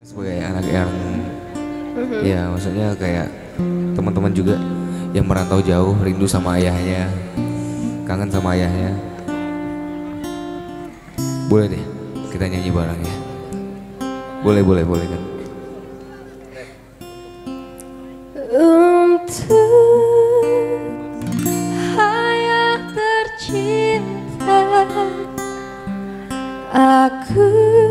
sebagai anak yang ya maksudnya kayak teman-teman juga yang merantau jauh rindu sama ayahnya kangen sama ayahnya. Boleh deh kita nyanyi bareng ya. Boleh boleh boleh kan? Untuk hayat tercinta Aku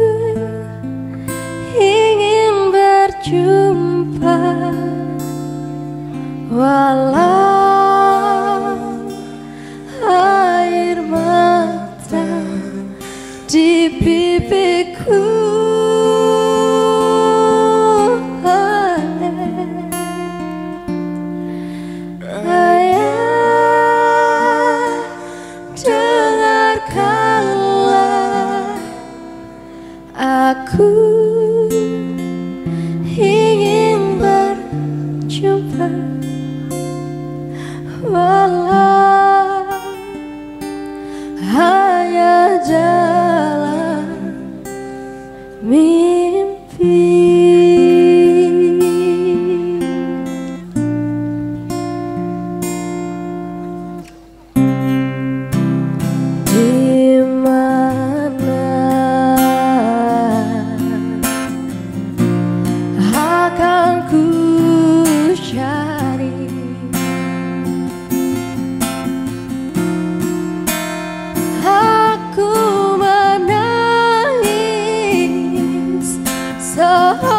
Aku so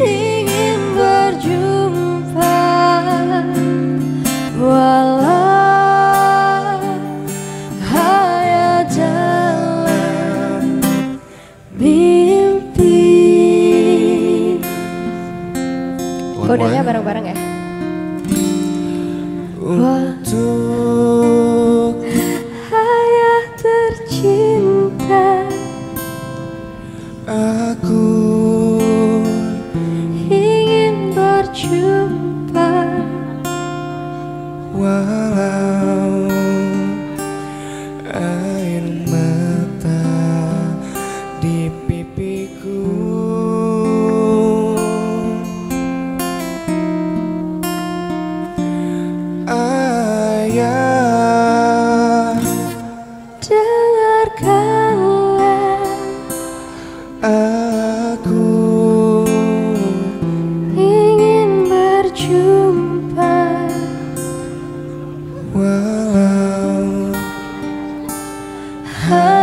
ingin berjumpa Walau hanya jalan mimpi ingin berjumpa walau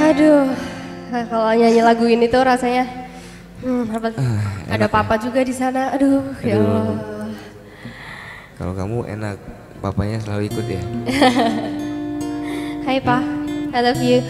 Aduh, kalau nyanyi lagu ini tuh rasanya hmm, apa, ada papa juga di sana. Aduh, ya Aduh. Allah. Kalau kamu enak, papanya selalu ikut ya. Hai, Pa. I love you.